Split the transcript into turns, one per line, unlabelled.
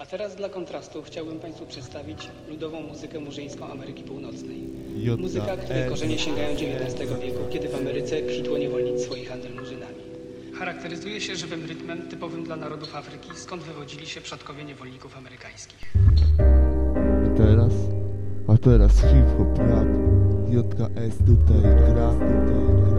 A teraz dla kontrastu chciałbym Państwu przedstawić ludową muzykę murzyńską Ameryki Północnej. Muzyka, której korzenie sięgają XIX wieku, kiedy w Ameryce kwitło niewolnictwo i handel murzynami. Charakteryzuje się żywym rytmem typowym dla narodów Afryki, skąd wywodzili się przodkowie niewolników amerykańskich.
A teraz, a teraz hip-hop rap, JKS tutaj gra, tutaj